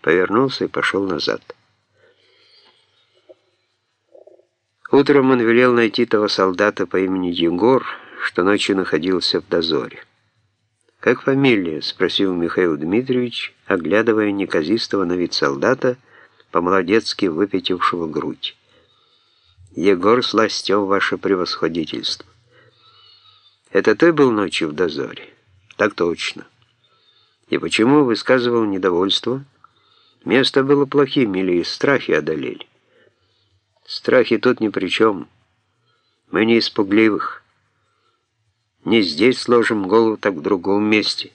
повернулся и пошел назад. Утром он велел найти того солдата по имени Егор, что ночью находился в дозоре. «Как фамилия?» — спросил Михаил Дмитриевич, оглядывая неказистого на вид солдата, по-молодецки выпятившего грудь. «Егор Сластев, ваше превосходительство». «Это ты был ночью в дозоре?» «Так точно». «И почему высказывал недовольство?» «Место было плохим или страхи одолели?» «Страхи тут ни при чем. Мы не испугливых». Не здесь сложим голову, так в другом месте.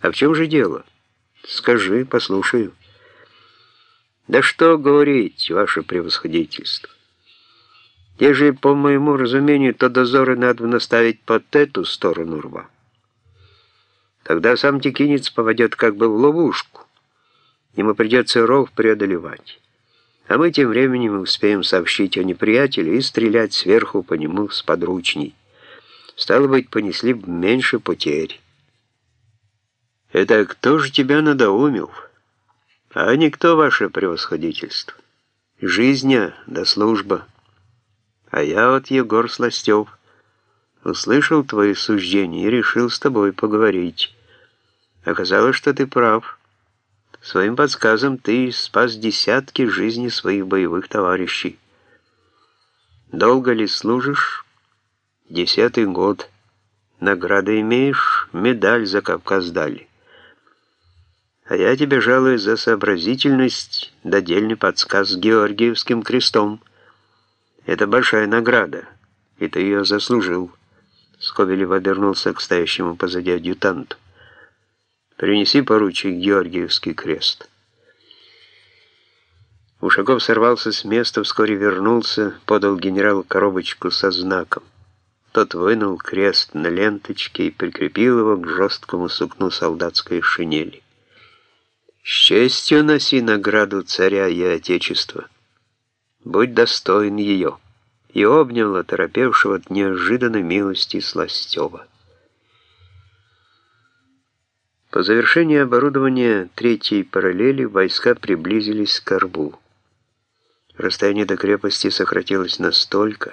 А в чем же дело? Скажи, послушаю. Да что говорить, ваше превосходительство. Ежели, по моему разумению, то дозоры надо наставить под эту сторону рва. Тогда сам текинец поводет как бы в ловушку. Ему придется ров преодолевать. А мы тем временем успеем сообщить о неприятеле и стрелять сверху по нему с подручней. Стало быть, понесли меньше потерь. Это кто же тебя надоумил? А никто, ваше превосходительство. Жизня да служба. А я вот Егор Сластев. Услышал твои суждения и решил с тобой поговорить. Оказалось, что ты прав. Своим подсказом ты спас десятки жизней своих боевых товарищей. Долго ли служишь? Десятый год. Награды имеешь, медаль за Кавказ дали. А я тебе жалую за сообразительность, додельный подсказ с Георгиевским крестом. Это большая награда, и ты ее заслужил. Скобелев обернулся к стоящему позади адъютанту. «Принеси, поручик, Георгиевский крест». Ушаков сорвался с места, вскоре вернулся, подал генералу коробочку со знаком. Тот вынул крест на ленточке и прикрепил его к жесткому сукну солдатской шинели. «С честью носи награду царя и отечества. Будь достоин ее» и обнял оторопевшего от неожиданной милости Сластева. По завершении оборудования третьей параллели войска приблизились к Орбу. Расстояние до крепости сократилось настолько,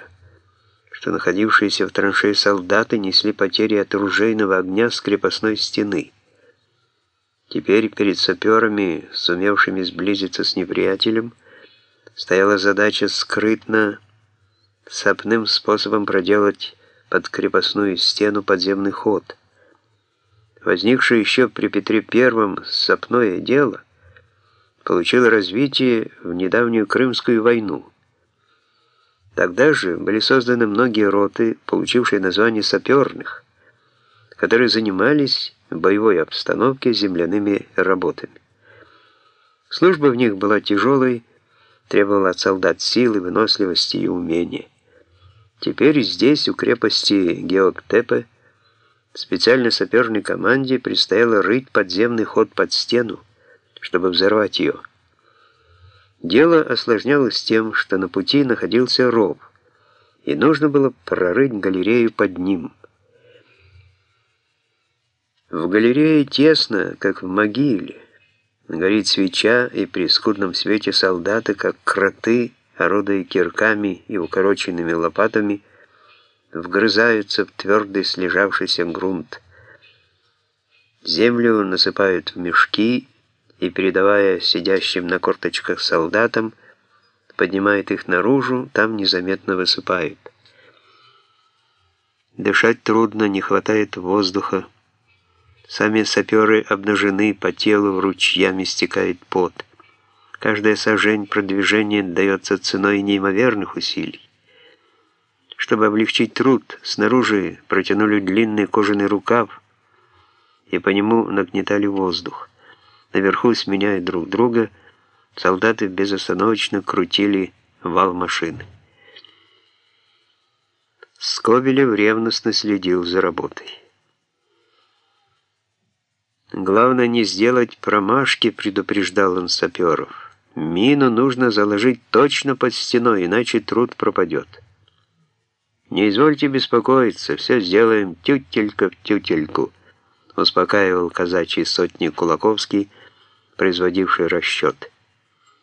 что находившиеся в траншее солдаты несли потери от ружейного огня с крепостной стены. Теперь перед саперами, сумевшими сблизиться с неприятелем, стояла задача скрытно, сапным способом проделать под крепостную стену подземный ход. Возникшее еще при Петре I сапное дело получило развитие в недавнюю Крымскую войну. Тогда же были созданы многие роты, получившие название саперных, которые занимались в боевой обстановке земляными работами. Служба в них была тяжелой, требовала от солдат силы, выносливости и умения. Теперь здесь, у крепости Геоктепе, специальной саперной команде предстояло рыть подземный ход под стену, чтобы взорвать ее. Дело осложнялось тем, что на пути находился ров, и нужно было прорыть галерею под ним. В галерее тесно, как в могиле. Горит свеча, и при скудном свете солдаты, как кроты, орудуя кирками и укороченными лопатами, вгрызаются в твердый слежавшийся грунт. Землю насыпают в мешки и, передавая сидящим на корточках солдатам, поднимает их наружу, там незаметно высыпает. Дышать трудно, не хватает воздуха. Сами саперы обнажены, по телу ручьями стекает пот. Каждая сажень продвижения дается ценой неимоверных усилий. Чтобы облегчить труд, снаружи протянули длинный кожаный рукав и по нему нагнетали воздух. Наверху, сменяя друг друга, солдаты безостановочно крутили вал машины. Скобелев ревностно следил за работой. «Главное не сделать промашки», — предупреждал он саперов. «Мину нужно заложить точно под стеной, иначе труд пропадет». «Не извольте беспокоиться, все сделаем тютелька в тютельку», — успокаивал казачий сотник Кулаковский, — производивший расчет.